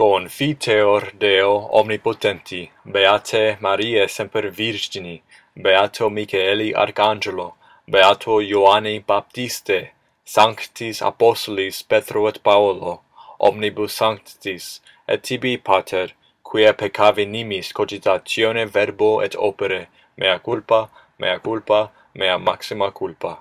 Confiteor Deo omnipotenti, Beate Mariae semper Virgini, Beato Michaeli Arcangelo, Beato Ioanni Baptiste, Sanctis Apostolis Petro et Paolo, omnibus sanctis, et tibi pater, quia peccavi nimis cogitatione verbo et opere, mea culpa, mea culpa, mea maxima culpa.